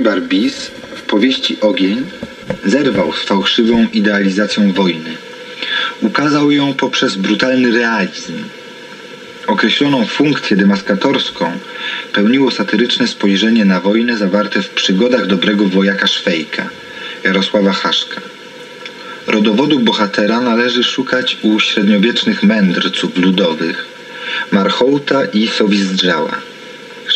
Louis Barbis w powieści Ogień zerwał z fałszywą idealizacją wojny. Ukazał ją poprzez brutalny realizm. Określoną funkcję demaskatorską pełniło satyryczne spojrzenie na wojnę zawarte w przygodach dobrego wojaka Szwejka, Jarosława Haszka. Rodowodu bohatera należy szukać u średniowiecznych mędrców ludowych, Marchołta i Sowizdrzała.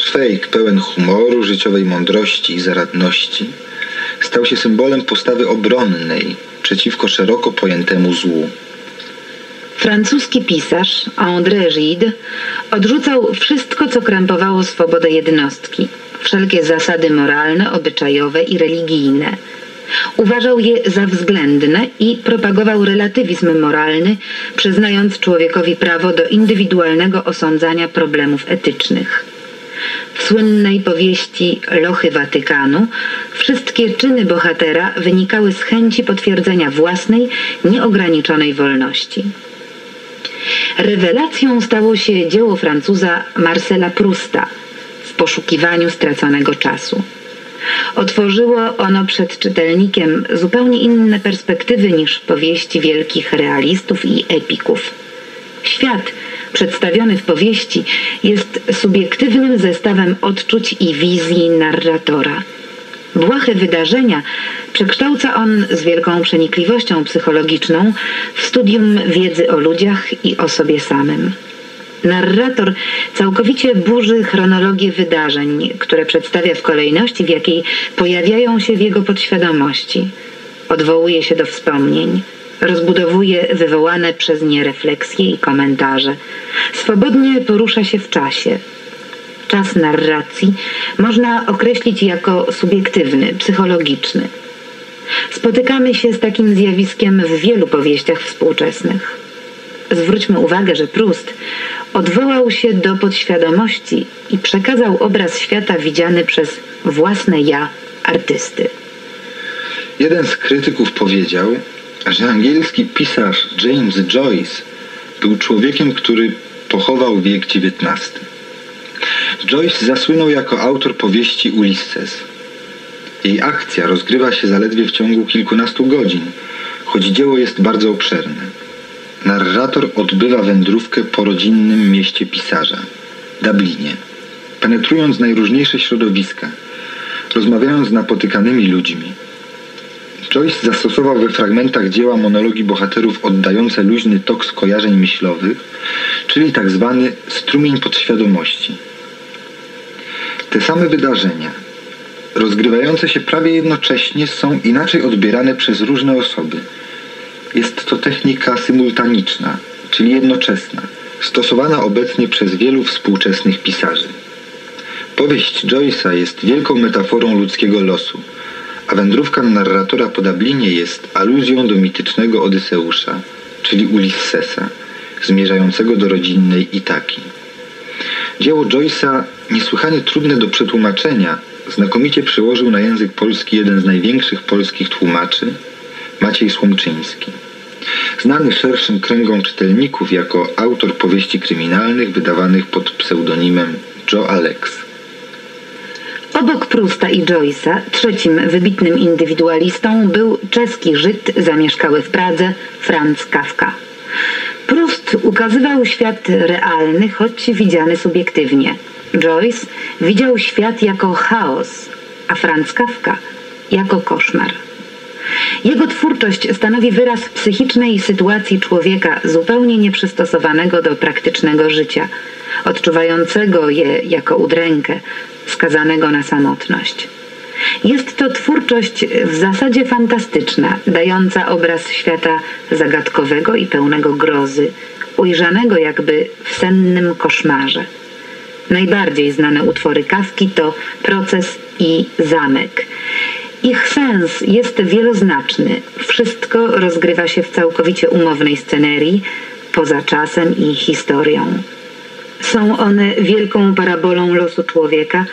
Szwejk pełen humoru, życiowej mądrości i zaradności stał się symbolem postawy obronnej przeciwko szeroko pojętemu złu. Francuski pisarz André Gide odrzucał wszystko, co krępowało swobodę jednostki, wszelkie zasady moralne, obyczajowe i religijne. Uważał je za względne i propagował relatywizm moralny, przyznając człowiekowi prawo do indywidualnego osądzania problemów etycznych. W słynnej powieści Lochy Watykanu wszystkie czyny bohatera wynikały z chęci potwierdzenia własnej, nieograniczonej wolności. Rewelacją stało się dzieło Francuza Marcela Prusta w poszukiwaniu straconego czasu. Otworzyło ono przed czytelnikiem zupełnie inne perspektywy niż powieści wielkich realistów i epików. Świat przedstawiony w powieści jest subiektywnym zestawem odczuć i wizji narratora. Błahe wydarzenia przekształca on z wielką przenikliwością psychologiczną w studium wiedzy o ludziach i o sobie samym. Narrator całkowicie burzy chronologię wydarzeń, które przedstawia w kolejności, w jakiej pojawiają się w jego podświadomości. Odwołuje się do wspomnień, rozbudowuje wywołane przez nie refleksje i komentarze. Swobodnie porusza się w czasie. Czas narracji można określić jako subiektywny, psychologiczny. Spotykamy się z takim zjawiskiem w wielu powieściach współczesnych. Zwróćmy uwagę, że Proust odwołał się do podświadomości i przekazał obraz świata widziany przez własne ja artysty. Jeden z krytyków powiedział, że angielski pisarz James Joyce był człowiekiem, który pochował wiek XIX. Joyce zasłynął jako autor powieści Ulysses. Jej akcja rozgrywa się zaledwie w ciągu kilkunastu godzin, choć dzieło jest bardzo obszerne. Narrator odbywa wędrówkę po rodzinnym mieście pisarza, Dublinie, penetrując najróżniejsze środowiska, rozmawiając z napotykanymi ludźmi. Joyce zastosował we fragmentach dzieła monologi bohaterów oddające luźny tok skojarzeń myślowych, czyli tak zwany strumień podświadomości. Te same wydarzenia, rozgrywające się prawie jednocześnie, są inaczej odbierane przez różne osoby – jest to technika symultaniczna, czyli jednoczesna, stosowana obecnie przez wielu współczesnych pisarzy. Powieść Joyce'a jest wielką metaforą ludzkiego losu, wędrówka narratora po Dublinie jest aluzją do mitycznego Odyseusza, czyli Ulyssesa, zmierzającego do rodzinnej Itaki. Dzieło Joyce'a, niesłychanie trudne do przetłumaczenia, znakomicie przełożył na język polski jeden z największych polskich tłumaczy, Maciej Słomczyński. Znany szerszym kręgom czytelników jako autor powieści kryminalnych wydawanych pod pseudonimem Joe Alex. Obok Prusta i Joyce'a trzecim wybitnym indywidualistą był czeski Żyd zamieszkały w Pradze Franz Kafka. Prust ukazywał świat realny, choć widziany subiektywnie. Joyce widział świat jako chaos, a Franz Kafka jako koszmar. Jego twórczość stanowi wyraz psychicznej sytuacji człowieka zupełnie nieprzystosowanego do praktycznego życia, odczuwającego je jako udrękę, skazanego na samotność. Jest to twórczość w zasadzie fantastyczna, dająca obraz świata zagadkowego i pełnego grozy, ujrzanego jakby w sennym koszmarze. Najbardziej znane utwory Kawki to Proces i Zamek. Ich sens jest wieloznaczny. Wszystko rozgrywa się w całkowicie umownej scenerii, poza czasem i historią. Są one wielką parabolą losu człowieka,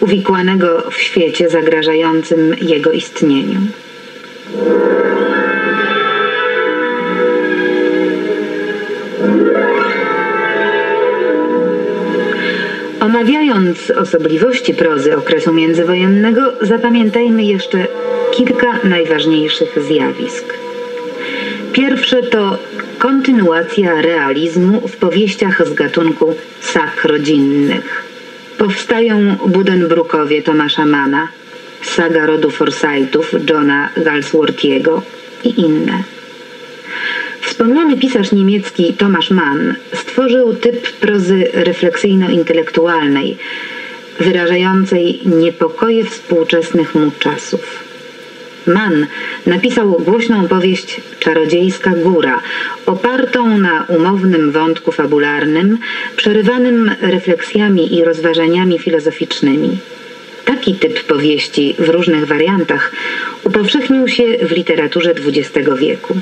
uwikłanego w świecie zagrażającym jego istnieniu. Omawiając osobliwości prozy okresu międzywojennego, zapamiętajmy jeszcze kilka najważniejszych zjawisk. Pierwsze to kontynuacja realizmu w powieściach z gatunku sak rodzinnych. Powstają Budenbrookowie Tomasza Mana, saga rodu Forsythów Johna Galsworthiego i inne. Wspomniany pisarz niemiecki Tomasz Mann stworzył typ prozy refleksyjno-intelektualnej, wyrażającej niepokoje współczesnych mu czasów. Mann napisał głośną powieść Czarodziejska Góra, opartą na umownym wątku fabularnym, przerywanym refleksjami i rozważaniami filozoficznymi. Taki typ powieści w różnych wariantach upowszechnił się w literaturze XX wieku.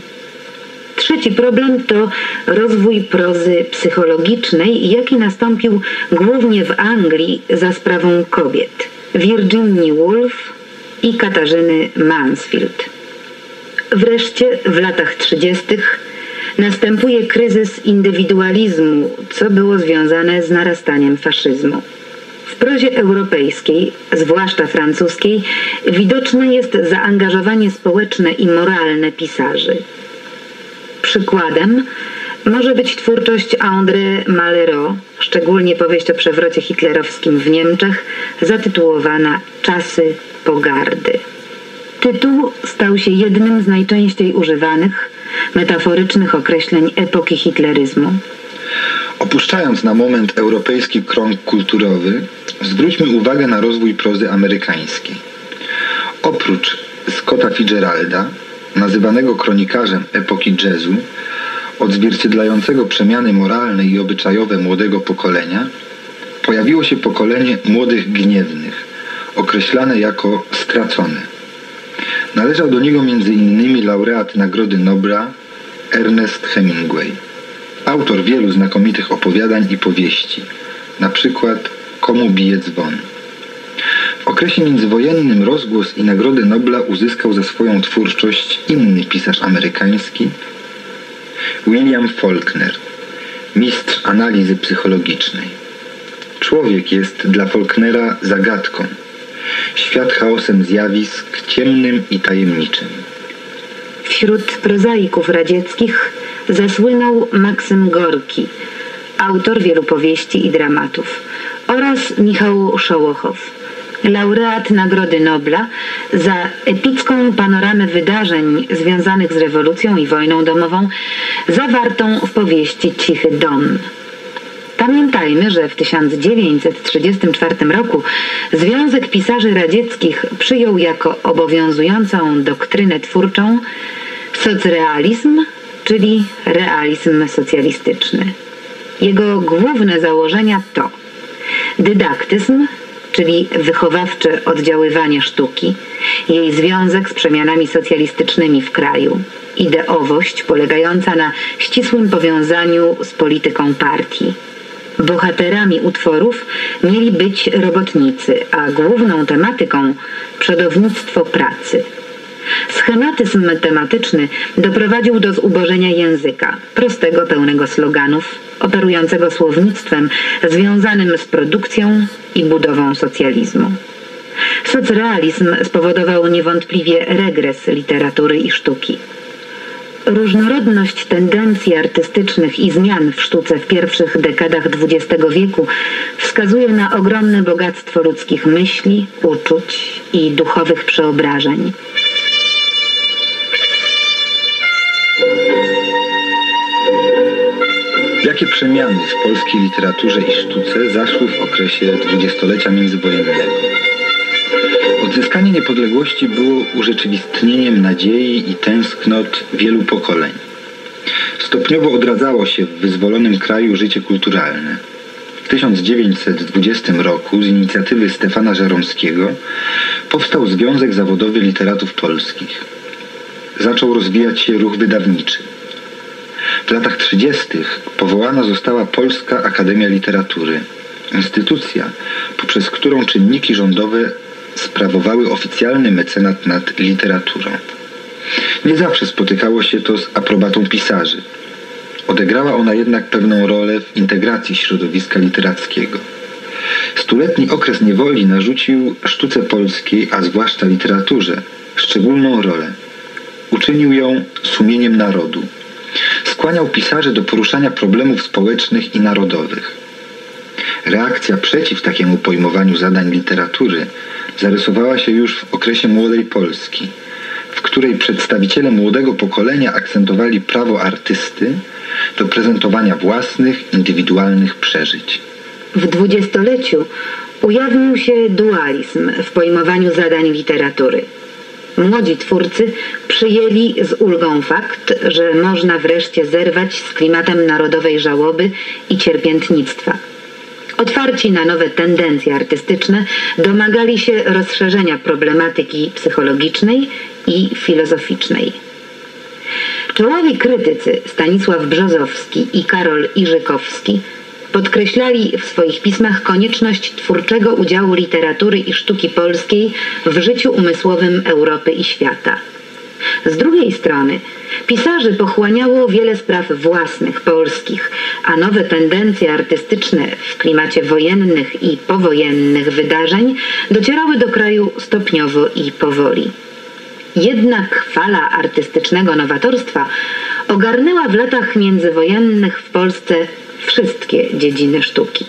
Trzeci problem to rozwój prozy psychologicznej, jaki nastąpił głównie w Anglii za sprawą kobiet Virginia Woolf i Katarzyny Mansfield. Wreszcie w latach 30. następuje kryzys indywidualizmu, co było związane z narastaniem faszyzmu. W prozie europejskiej, zwłaszcza francuskiej, widoczne jest zaangażowanie społeczne i moralne pisarzy. Przykładem może być twórczość André Malraux, szczególnie powieść o przewrocie hitlerowskim w Niemczech, zatytułowana Czasy pogardy. Tytuł stał się jednym z najczęściej używanych metaforycznych określeń epoki hitleryzmu. Opuszczając na moment europejski krąg kulturowy, zwróćmy uwagę na rozwój prozy amerykańskiej. Oprócz Scotta Fitzgeralda, nazywanego kronikarzem epoki jazzu, odzwierciedlającego przemiany moralne i obyczajowe młodego pokolenia, pojawiło się pokolenie młodych gniewnych, określane jako stracone. Należał do niego m.in. laureat Nagrody Nobla Ernest Hemingway, autor wielu znakomitych opowiadań i powieści, na przykład Komu bije dzwon. W okresie międzywojennym rozgłos i Nagrodę Nobla uzyskał za swoją twórczość inny pisarz amerykański, William Faulkner, mistrz analizy psychologicznej. Człowiek jest dla Faulknera zagadką, świat chaosem zjawisk, ciemnym i tajemniczym. Wśród prozaików radzieckich zasłynął Maksym Gorki, autor wielu powieści i dramatów, oraz Michał Szołochow, laureat Nagrody Nobla za epicką panoramę wydarzeń związanych z rewolucją i wojną domową, zawartą w powieści Cichy Don. Pamiętajmy, że w 1934 roku Związek Pisarzy Radzieckich przyjął jako obowiązującą doktrynę twórczą socrealizm, czyli realizm socjalistyczny. Jego główne założenia to dydaktyzm, czyli wychowawcze oddziaływanie sztuki, jej związek z przemianami socjalistycznymi w kraju, ideowość polegająca na ścisłym powiązaniu z polityką partii. Bohaterami utworów mieli być robotnicy, a główną tematyką przodownictwo pracy. Schematyzm tematyczny doprowadził do zubożenia języka, prostego, pełnego sloganów, operującego słownictwem związanym z produkcją i budową socjalizmu. Socrealizm spowodował niewątpliwie regres literatury i sztuki. Różnorodność tendencji artystycznych i zmian w sztuce w pierwszych dekadach XX wieku wskazuje na ogromne bogactwo ludzkich myśli, uczuć i duchowych przeobrażeń. Jakie przemiany w polskiej literaturze i sztuce zaszły w okresie dwudziestolecia międzywojennego? Odzyskanie niepodległości było urzeczywistnieniem nadziei i tęsknot wielu pokoleń. Stopniowo odradzało się w wyzwolonym kraju życie kulturalne. W 1920 roku z inicjatywy Stefana Żeromskiego powstał Związek Zawodowy Literatów Polskich. Zaczął rozwijać się ruch wydawniczy. W latach 30. powołana została Polska Akademia Literatury, instytucja, poprzez którą czynniki rządowe sprawowały oficjalny mecenat nad literaturą. Nie zawsze spotykało się to z aprobatą pisarzy. Odegrała ona jednak pewną rolę w integracji środowiska literackiego. Stuletni okres niewoli narzucił sztuce polskiej, a zwłaszcza literaturze, szczególną rolę. Uczynił ją sumieniem narodu. Skłaniał pisarzy do poruszania problemów społecznych i narodowych. Reakcja przeciw takiemu pojmowaniu zadań literatury zarysowała się już w okresie młodej Polski, w której przedstawiciele młodego pokolenia akcentowali prawo artysty do prezentowania własnych, indywidualnych przeżyć. W dwudziestoleciu ujawnił się dualizm w pojmowaniu zadań literatury. Młodzi twórcy przyjęli z ulgą fakt, że można wreszcie zerwać z klimatem narodowej żałoby i cierpiętnictwa. Otwarci na nowe tendencje artystyczne, domagali się rozszerzenia problematyki psychologicznej i filozoficznej. Czołowi krytycy Stanisław Brzozowski i Karol Iżykowski podkreślali w swoich pismach konieczność twórczego udziału literatury i sztuki polskiej w życiu umysłowym Europy i świata. Z drugiej strony pisarzy pochłaniało wiele spraw własnych, polskich, a nowe tendencje artystyczne w klimacie wojennych i powojennych wydarzeń docierały do kraju stopniowo i powoli. Jednak fala artystycznego nowatorstwa ogarnęła w latach międzywojennych w Polsce wszystkie dziedziny sztuki.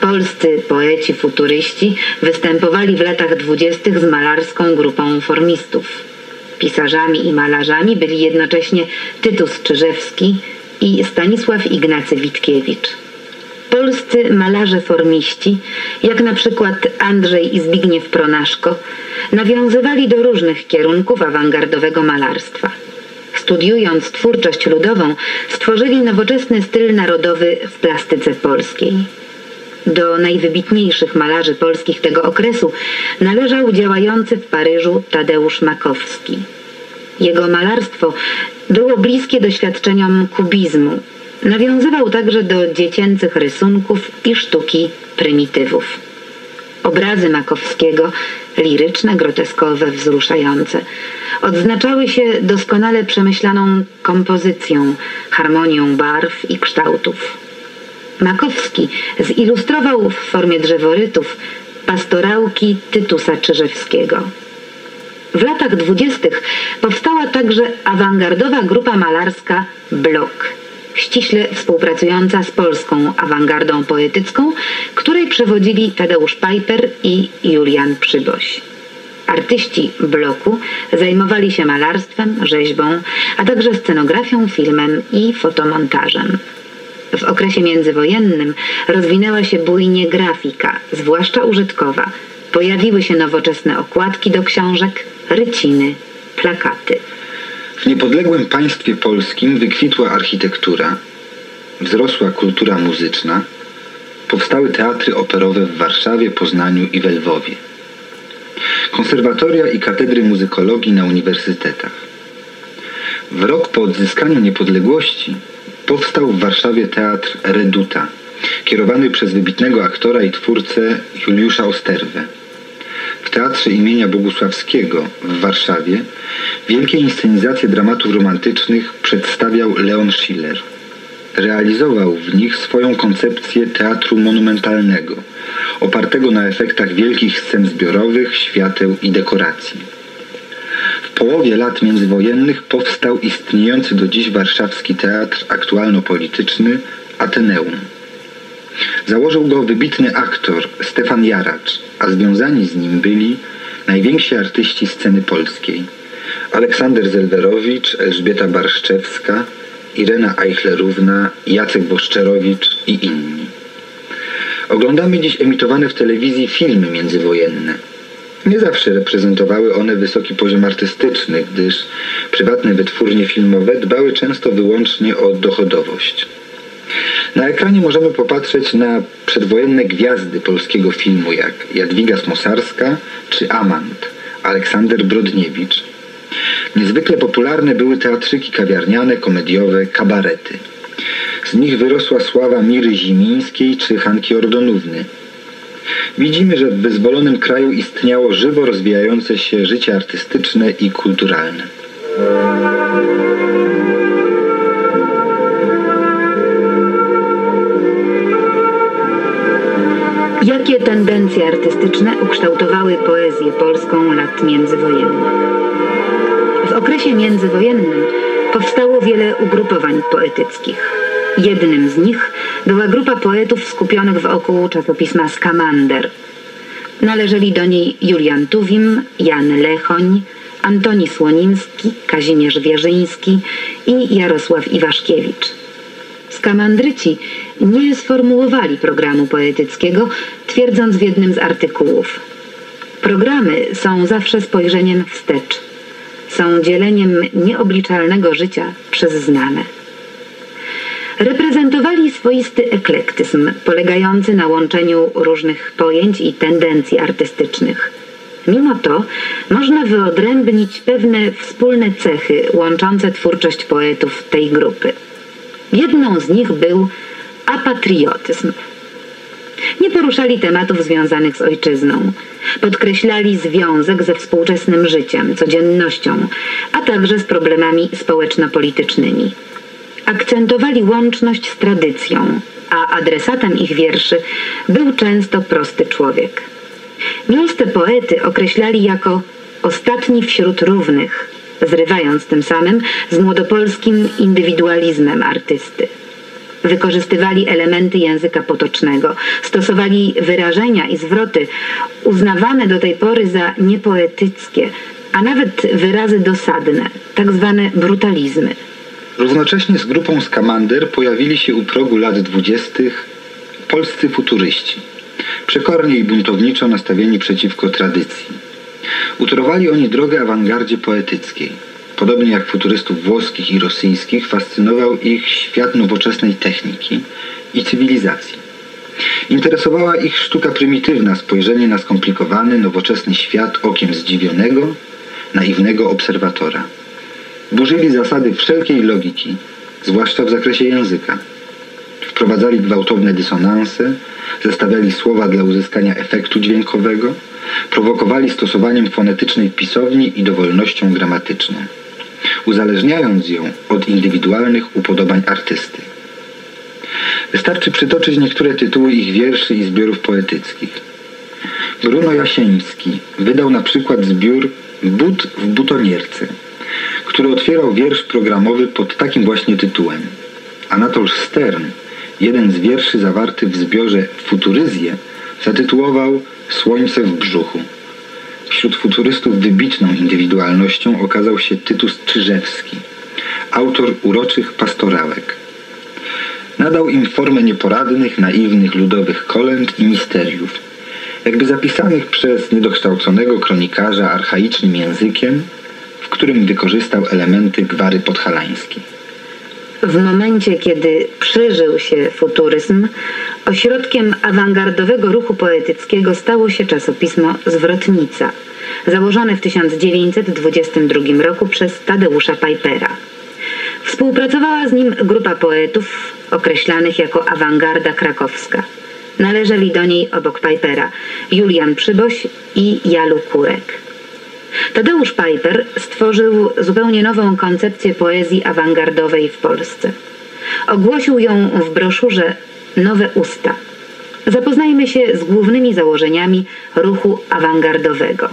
Polscy poeci futuryści występowali w latach dwudziestych z malarską grupą formistów. Pisarzami i malarzami byli jednocześnie Tytus Czyżewski i Stanisław Ignacy Witkiewicz. Polscy malarze formiści, jak na przykład Andrzej i Zbigniew Pronaszko, nawiązywali do różnych kierunków awangardowego malarstwa. Studiując twórczość ludową, stworzyli nowoczesny styl narodowy w plastyce polskiej. Do najwybitniejszych malarzy polskich tego okresu należał działający w Paryżu Tadeusz Makowski. Jego malarstwo było bliskie doświadczeniom kubizmu. Nawiązywał także do dziecięcych rysunków i sztuki prymitywów. Obrazy Makowskiego, liryczne, groteskowe, wzruszające, odznaczały się doskonale przemyślaną kompozycją, harmonią barw i kształtów. Makowski zilustrował w formie drzeworytów pastorałki Tytusa Czyżewskiego. W latach dwudziestych powstała także awangardowa grupa malarska Blok, ściśle współpracująca z polską awangardą poetycką, której przewodzili Tadeusz Piper i Julian Przyboś. Artyści bloku zajmowali się malarstwem, rzeźbą, a także scenografią, filmem i fotomontażem. W okresie międzywojennym rozwinęła się bujnie grafika, zwłaszcza użytkowa. Pojawiły się nowoczesne okładki do książek, ryciny, plakaty. W niepodległym państwie polskim wykwitła architektura, wzrosła kultura muzyczna, powstały teatry operowe w Warszawie, Poznaniu i we Lwowie. Konserwatoria i katedry muzykologii na uniwersytetach. W rok po odzyskaniu niepodległości powstał w Warszawie teatr Reduta, kierowany przez wybitnego aktora i twórcę Juliusza Osterwę. W Teatrze imienia Bogusławskiego w Warszawie wielkie inscenizacje dramatów romantycznych przedstawiał Leon Schiller. Realizował w nich swoją koncepcję teatru monumentalnego, opartego na efektach wielkich scen zbiorowych, świateł i dekoracji. Połowie lat międzywojennych powstał istniejący do dziś warszawski teatr aktualno-polityczny Ateneum. Założył go wybitny aktor Stefan Jaracz, a związani z nim byli najwięksi artyści sceny polskiej. Aleksander Zelwerowicz, Elżbieta Barszczewska, Irena Eichlerówna, Jacek Boszczerowicz i inni. Oglądamy dziś emitowane w telewizji filmy międzywojenne. Nie zawsze reprezentowały one wysoki poziom artystyczny, gdyż prywatne wytwórnie filmowe dbały często wyłącznie o dochodowość. Na ekranie możemy popatrzeć na przedwojenne gwiazdy polskiego filmu jak Jadwiga Smosarska czy Amant, Aleksander Brodniewicz. Niezwykle popularne były teatrzyki kawiarniane, komediowe, kabarety. Z nich wyrosła sława Miry Zimińskiej czy Hanki Ordonówny. Widzimy, że w wyzwolonym kraju istniało żywo rozwijające się życie artystyczne i kulturalne. Jakie tendencje artystyczne ukształtowały poezję polską lat międzywojennych. W okresie międzywojennym powstało wiele ugrupowań poetyckich. Jednym z nich była grupa poetów skupionych wokół czasopisma Skamander. Należeli do niej Julian Tuwim, Jan Lechoń, Antoni Słonimski, Kazimierz Wierzyński i Jarosław Iwaszkiewicz. Skamandryci nie sformułowali programu poetyckiego, twierdząc w jednym z artykułów. Programy są zawsze spojrzeniem wstecz. Są dzieleniem nieobliczalnego życia przez znane. Reprezentowali swoisty eklektyzm, polegający na łączeniu różnych pojęć i tendencji artystycznych. Mimo to można wyodrębnić pewne wspólne cechy łączące twórczość poetów tej grupy. Jedną z nich był apatriotyzm. Nie poruszali tematów związanych z ojczyzną. Podkreślali związek ze współczesnym życiem, codziennością, a także z problemami społeczno-politycznymi. Akcentowali łączność z tradycją, a adresatem ich wierszy był często prosty człowiek. Miejsce poety określali jako ostatni wśród równych, zrywając tym samym z młodopolskim indywidualizmem artysty. Wykorzystywali elementy języka potocznego, stosowali wyrażenia i zwroty uznawane do tej pory za niepoetyckie, a nawet wyrazy dosadne, tak zwane brutalizmy. Równocześnie z grupą Skamander pojawili się u progu lat dwudziestych polscy futuryści, przekornie i buntowniczo nastawieni przeciwko tradycji. Utorowali oni drogę awangardzie poetyckiej. Podobnie jak futurystów włoskich i rosyjskich, fascynował ich świat nowoczesnej techniki i cywilizacji. Interesowała ich sztuka prymitywna, spojrzenie na skomplikowany, nowoczesny świat okiem zdziwionego, naiwnego obserwatora. Burzyli zasady wszelkiej logiki, zwłaszcza w zakresie języka. Wprowadzali gwałtowne dysonanse, zestawiali słowa dla uzyskania efektu dźwiękowego, prowokowali stosowaniem fonetycznej pisowni i dowolnością gramatyczną, uzależniając ją od indywidualnych upodobań artysty. Wystarczy przytoczyć niektóre tytuły ich wierszy i zbiorów poetyckich. Bruno Jasieński wydał na przykład zbiór But w butonierce, który otwierał wiersz programowy pod takim właśnie tytułem. Anatol Stern, jeden z wierszy zawarty w zbiorze Futuryzje, zatytułował Słońce w brzuchu. Wśród futurystów wybitną indywidualnością okazał się Tytus Czyżewski, autor uroczych pastorałek. Nadał im formę nieporadnych, naiwnych, ludowych kolęd i misteriów, jakby zapisanych przez niedokształconego kronikarza archaicznym językiem, którym wykorzystał elementy gwary podhalańskiej. W momencie, kiedy przyżył się futuryzm, ośrodkiem awangardowego ruchu poetyckiego stało się czasopismo Zwrotnica, założone w 1922 roku przez Tadeusza Pipera. Współpracowała z nim grupa poetów określanych jako awangarda krakowska. Należeli do niej obok Pipera Julian Przyboś i Jalu Kurek. Tadeusz Piper stworzył zupełnie nową koncepcję poezji awangardowej w Polsce. Ogłosił ją w broszurze Nowe Usta. Zapoznajmy się z głównymi założeniami ruchu awangardowego.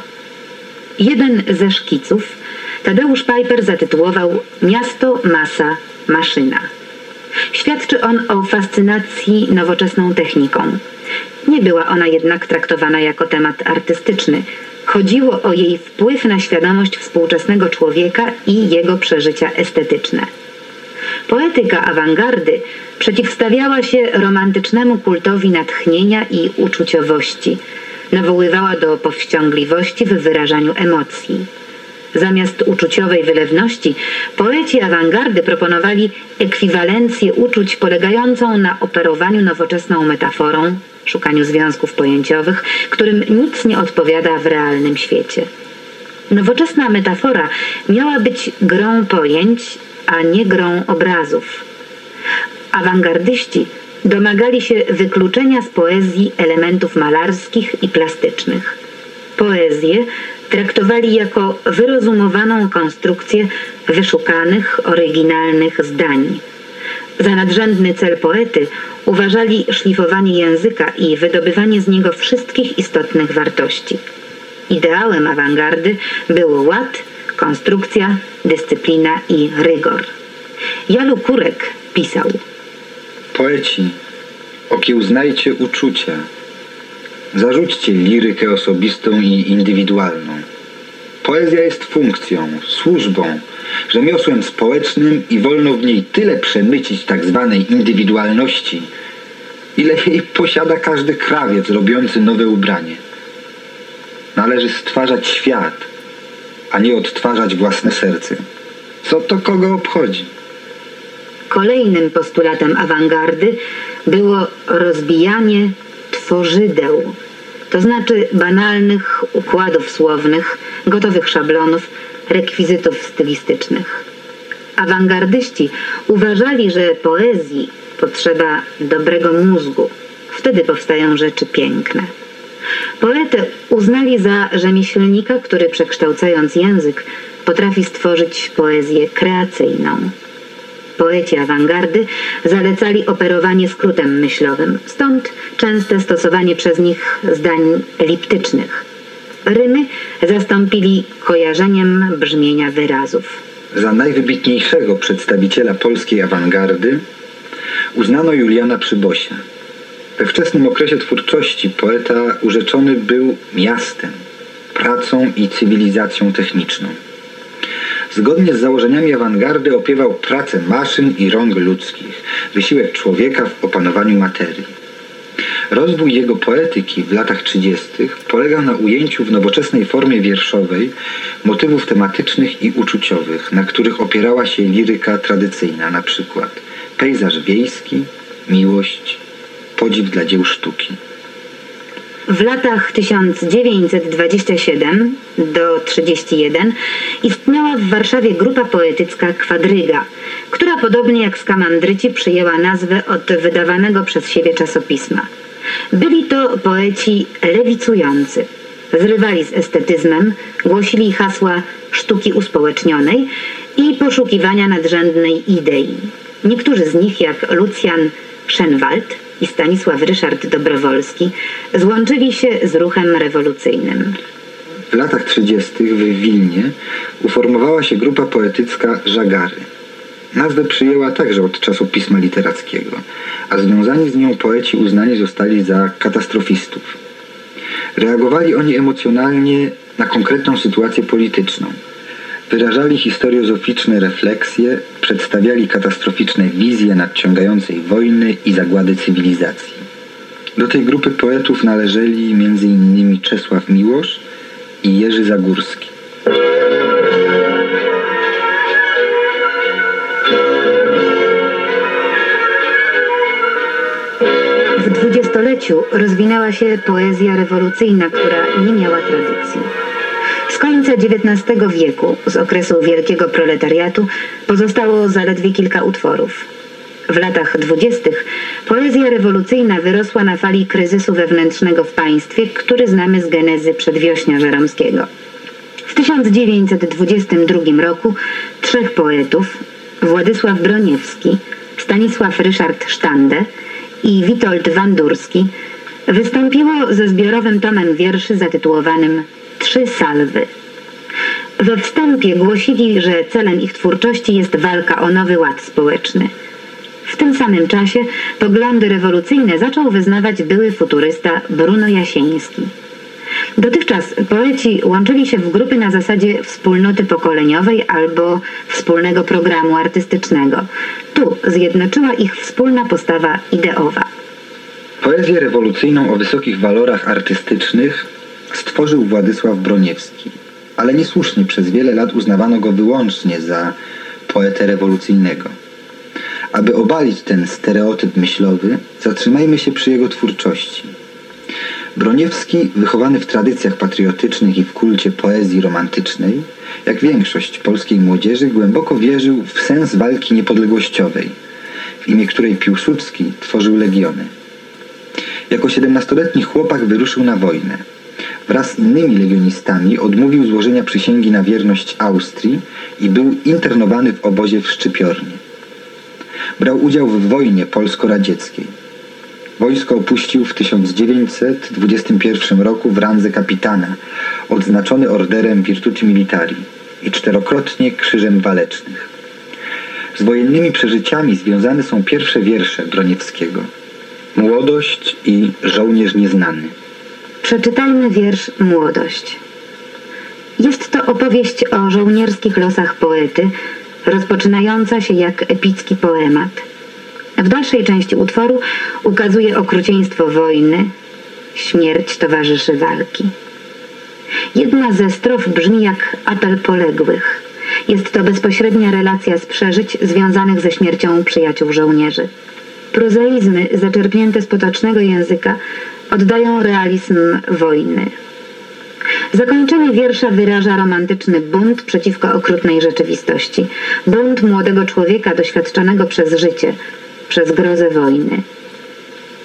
Jeden ze szkiców Tadeusz Piper zatytułował Miasto, masa, maszyna. Świadczy on o fascynacji nowoczesną techniką. Nie była ona jednak traktowana jako temat artystyczny. Chodziło o jej wpływ na świadomość współczesnego człowieka i jego przeżycia estetyczne. Poetyka awangardy przeciwstawiała się romantycznemu kultowi natchnienia i uczuciowości. Nawoływała do powściągliwości w wyrażaniu emocji. Zamiast uczuciowej wylewności, poeci awangardy proponowali ekwiwalencję uczuć polegającą na operowaniu nowoczesną metaforą, szukaniu związków pojęciowych, którym nic nie odpowiada w realnym świecie. Nowoczesna metafora miała być grą pojęć, a nie grą obrazów. Awangardyści domagali się wykluczenia z poezji elementów malarskich i plastycznych. Poezję traktowali jako wyrozumowaną konstrukcję wyszukanych, oryginalnych zdań. Za nadrzędny cel poety uważali szlifowanie języka i wydobywanie z niego wszystkich istotnych wartości. Ideałem awangardy było ład, konstrukcja, dyscyplina i rygor. Jalu Kurek pisał Poeci, okiełznajcie uczucia. Zarzućcie lirykę osobistą i indywidualną. Poezja jest funkcją, służbą, rzemiosłem społecznym i wolno w niej tyle przemycić tak zwanej indywidualności, ile jej posiada każdy krawiec robiący nowe ubranie. Należy stwarzać świat, a nie odtwarzać własne serce. Co to kogo obchodzi? Kolejnym postulatem awangardy było rozbijanie tworzydeł, to znaczy banalnych układów słownych, gotowych szablonów, rekwizytów stylistycznych. Awangardyści uważali, że poezji potrzeba dobrego mózgu. Wtedy powstają rzeczy piękne. Poetę uznali za rzemieślnika, który przekształcając język potrafi stworzyć poezję kreacyjną. Poeci awangardy zalecali operowanie skrótem myślowym, stąd częste stosowanie przez nich zdań eliptycznych. Rymy zastąpili kojarzeniem brzmienia wyrazów. Za najwybitniejszego przedstawiciela polskiej awangardy uznano Juliana Przybosia. We wczesnym okresie twórczości poeta urzeczony był miastem, pracą i cywilizacją techniczną. Zgodnie z założeniami awangardy opiewał pracę maszyn i rąk ludzkich, wysiłek człowieka w opanowaniu materii. Rozwój jego poetyki w latach 30. polegał na ujęciu w nowoczesnej formie wierszowej motywów tematycznych i uczuciowych, na których opierała się liryka tradycyjna, na przykład pejzaż wiejski, miłość, podziw dla dzieł sztuki. W latach 1927 do 31 istniała w Warszawie grupa poetycka Kwadryga, która podobnie jak skamandryci przyjęła nazwę od wydawanego przez siebie czasopisma. Byli to poeci lewicujący. Zrywali z estetyzmem, głosili hasła sztuki uspołecznionej i poszukiwania nadrzędnej idei. Niektórzy z nich, jak Lucjan Schenwald i Stanisław Ryszard Dobrowolski, złączyli się z ruchem rewolucyjnym. W latach 30. w Wilnie uformowała się grupa poetycka Żagary. Nazwę przyjęła także od czasopisma literackiego, a związani z nią poeci uznani zostali za katastrofistów. Reagowali oni emocjonalnie na konkretną sytuację polityczną. Wyrażali historiozoficzne refleksje, przedstawiali katastroficzne wizje nadciągającej wojny i zagłady cywilizacji. Do tej grupy poetów należeli m.in. Czesław Miłosz i Jerzy Zagórski. W dwudziestoleciu rozwinęła się poezja rewolucyjna, która nie miała tradycji. Z końca XIX wieku, z okresu wielkiego proletariatu, pozostało zaledwie kilka utworów. W latach dwudziestych poezja rewolucyjna wyrosła na fali kryzysu wewnętrznego w państwie, który znamy z genezy przedwiośnia żeromskiego. W 1922 roku trzech poetów, Władysław Broniewski, Stanisław Ryszard Sztandę i Witold Wandurski, wystąpiło ze zbiorowym tomem wierszy zatytułowanym Trzy salwy. We wstępie głosili, że celem ich twórczości jest walka o nowy ład społeczny. W tym samym czasie poglądy rewolucyjne zaczął wyznawać były futurysta Bruno Jasieński. Dotychczas poeci łączyli się w grupy na zasadzie wspólnoty pokoleniowej albo wspólnego programu artystycznego. Tu zjednoczyła ich wspólna postawa ideowa. Poezję rewolucyjną o wysokich walorach artystycznych stworzył Władysław Broniewski, ale niesłusznie przez wiele lat uznawano go wyłącznie za poetę rewolucyjnego. Aby obalić ten stereotyp myślowy, zatrzymajmy się przy jego twórczości. Broniewski, wychowany w tradycjach patriotycznych i w kulcie poezji romantycznej, jak większość polskiej młodzieży, głęboko wierzył w sens walki niepodległościowej, w imię której Piłsudski tworzył legiony. Jako 17-letni chłopak wyruszył na wojnę. Wraz z innymi legionistami odmówił złożenia przysięgi na wierność Austrii i był internowany w obozie w Szczypiornie. Brał udział w wojnie polsko-radzieckiej. Wojsko opuścił w 1921 roku w randze kapitana, odznaczony orderem Virtuti Militari i czterokrotnie Krzyżem Walecznych. Z wojennymi przeżyciami związane są pierwsze wiersze Broniewskiego. Młodość i żołnierz nieznany. Przeczytajmy wiersz Młodość. Jest to opowieść o żołnierskich losach poety, rozpoczynająca się jak epicki poemat. W dalszej części utworu ukazuje okrucieństwo wojny, śmierć towarzyszy walki. Jedna ze strof brzmi jak apel poległych. Jest to bezpośrednia relacja z przeżyć związanych ze śmiercią przyjaciół żołnierzy. Prozaizmy zaczerpnięte z potocznego języka oddają realizm wojny. Zakończenie wiersza wyraża romantyczny bunt przeciwko okrutnej rzeczywistości. Bunt młodego człowieka doświadczonego przez życie, przez grozę wojny.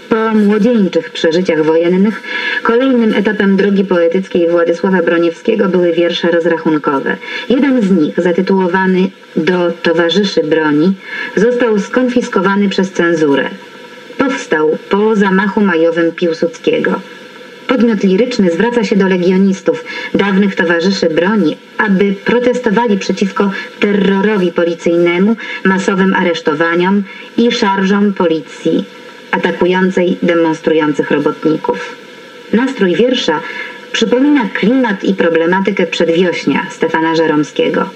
Po młodzieńczych przeżyciach wojennych kolejnym etapem drogi poetyckiej Władysława Broniewskiego były wiersze rozrachunkowe. Jeden z nich, zatytułowany Do towarzyszy broni, został skonfiskowany przez cenzurę. Powstał po zamachu majowym Piłsudskiego. Podmiot liryczny zwraca się do legionistów, dawnych towarzyszy broni, aby protestowali przeciwko terrorowi policyjnemu, masowym aresztowaniom i szarżom policji atakującej demonstrujących robotników. Nastrój wiersza przypomina klimat i problematykę przedwiośnia Stefana Żeromskiego.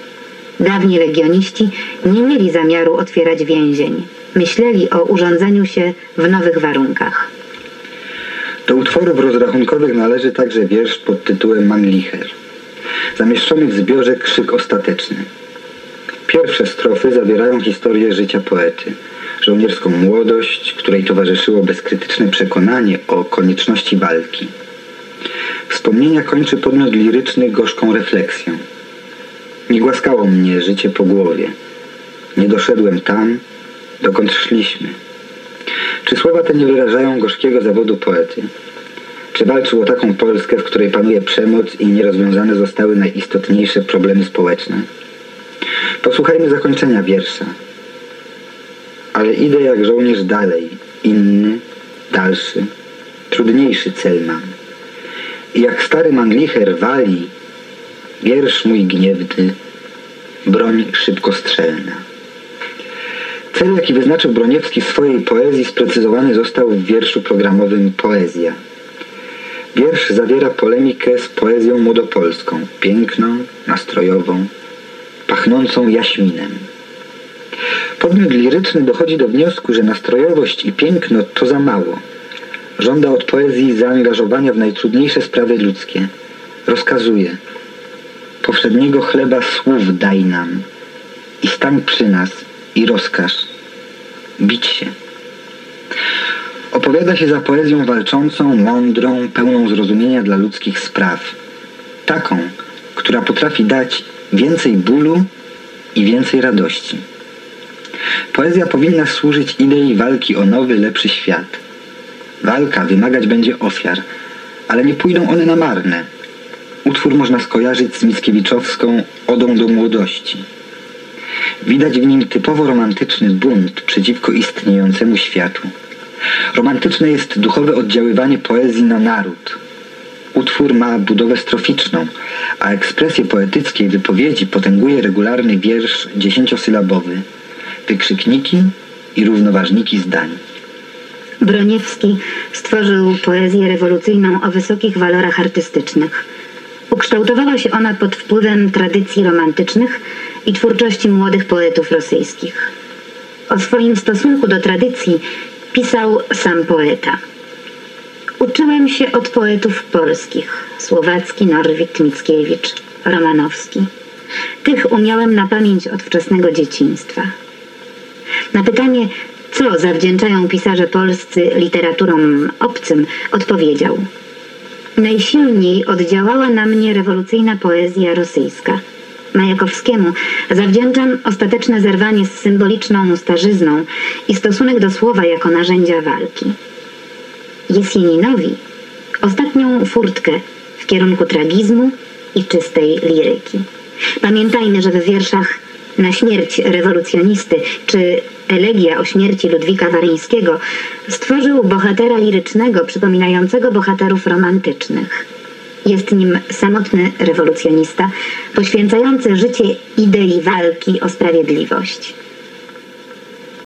Dawni legioniści nie mieli zamiaru otwierać więzień. Myśleli o urządzeniu się w nowych warunkach. Do utworów rozrachunkowych należy także wiersz pod tytułem Mannlicher, zamieszczony w zbiorze Krzyk Ostateczny. Pierwsze strofy zawierają historię życia poety, żołnierską młodość, której towarzyszyło bezkrytyczne przekonanie o konieczności walki. Wspomnienia kończy podmiot liryczny gorzką refleksją. Nie głaskało mnie życie po głowie. Nie doszedłem tam, dokąd szliśmy. Czy słowa te nie wyrażają gorzkiego zawodu poety? Czy walczył o taką Polskę, w której panuje przemoc i nierozwiązane zostały najistotniejsze problemy społeczne? Posłuchajmy zakończenia wiersza. Ale idę jak żołnierz dalej, inny, dalszy, trudniejszy cel mam. I jak stary manlicher wali, wiersz mój gniewny, broń szybkostrzelna. Cel, jaki wyznaczył Broniewski swojej poezji, sprecyzowany został w wierszu programowym Poezja. Wiersz zawiera polemikę z poezją młodopolską, piękną, nastrojową, pachnącą jaśminem. Podmiot liryczny dochodzi do wniosku, że nastrojowość i piękno to za mało. Żąda od poezji zaangażowania w najtrudniejsze sprawy ludzkie. Rozkazuje. Powszedniego chleba słów daj nam i stań przy nas i rozkaż bić się. Opowiada się za poezją walczącą, mądrą, pełną zrozumienia dla ludzkich spraw. Taką, która potrafi dać więcej bólu i więcej radości. Poezja powinna służyć idei walki o nowy, lepszy świat. Walka wymagać będzie ofiar, ale nie pójdą one na marne. Utwór można skojarzyć z Mickiewiczowską Odą do młodości. Widać w nim typowo romantyczny bunt przeciwko istniejącemu światu. Romantyczne jest duchowe oddziaływanie poezji na naród. Utwór ma budowę stroficzną, a ekspresję poetyckiej wypowiedzi potęguje regularny wiersz dziesięciosylabowy, wykrzykniki i równoważniki zdań. Broniewski stworzył poezję rewolucyjną o wysokich walorach artystycznych. Ukształtowała się ona pod wpływem tradycji romantycznych i twórczości młodych poetów rosyjskich. O swoim stosunku do tradycji pisał sam poeta. Uczyłem się od poetów polskich Słowacki, Norwid, Mickiewicz, Romanowski. Tych umiałem na pamięć od wczesnego dzieciństwa. Na pytanie, co zawdzięczają pisarze polscy literaturom obcym, odpowiedział: Najsilniej oddziałała na mnie rewolucyjna poezja rosyjska. Majakowskiemu zawdzięczam ostateczne zerwanie z symboliczną starzyzną i stosunek do słowa jako narzędzia walki. Jesieninowi ostatnią furtkę w kierunku tragizmu i czystej liryki. Pamiętajmy, że w wierszach na śmierć rewolucjonisty czy Elegia o śmierci Ludwika Waryńskiego stworzył bohatera lirycznego przypominającego bohaterów romantycznych. Jest nim samotny rewolucjonista poświęcający życie idei walki o sprawiedliwość.